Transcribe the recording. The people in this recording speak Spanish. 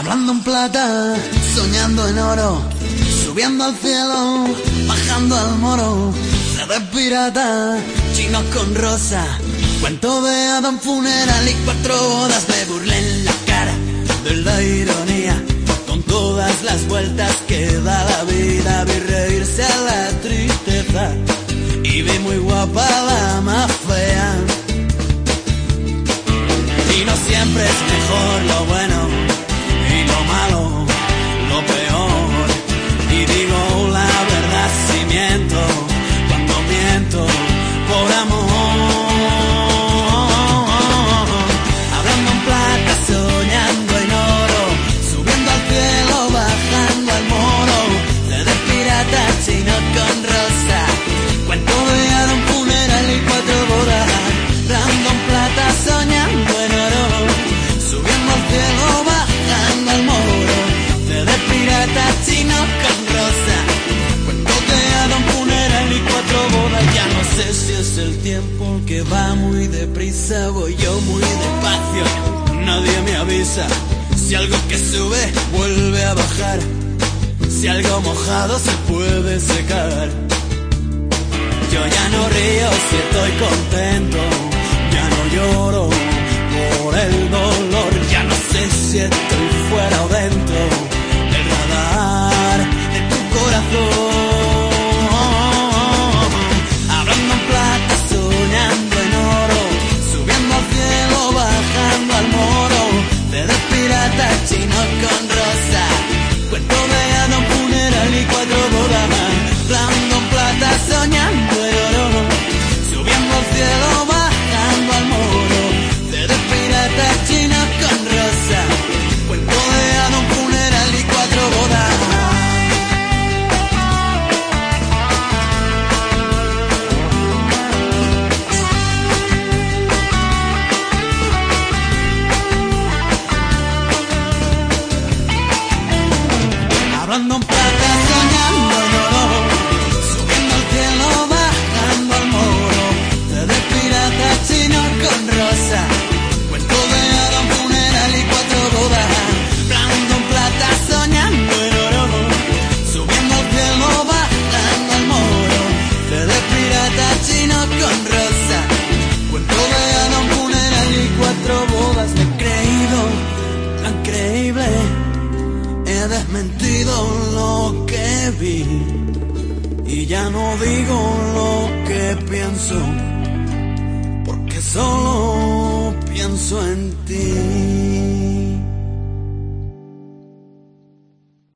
Hablando en plata, soñando en oro, subiendo al cielo, bajando al moro, de pirata, chinos con rosa, cuento de Adam funeral y cuatro bodas, me burlé en la cara de la ironía, con todas las vueltas que da la vida, vi reírse a la tristeza y vi muy guapa la más fea. Y no siempre es mejor tiempo que va muy deprisa, voy yo muy despacio, nadie me avisa. Si algo que sube vuelve a bajar, si algo mojado se puede secar. Yo ya no río si estoy contento, Hablando plata, desmentido lo que vi y ya no digo lo que pienso porque solo pienso en ti.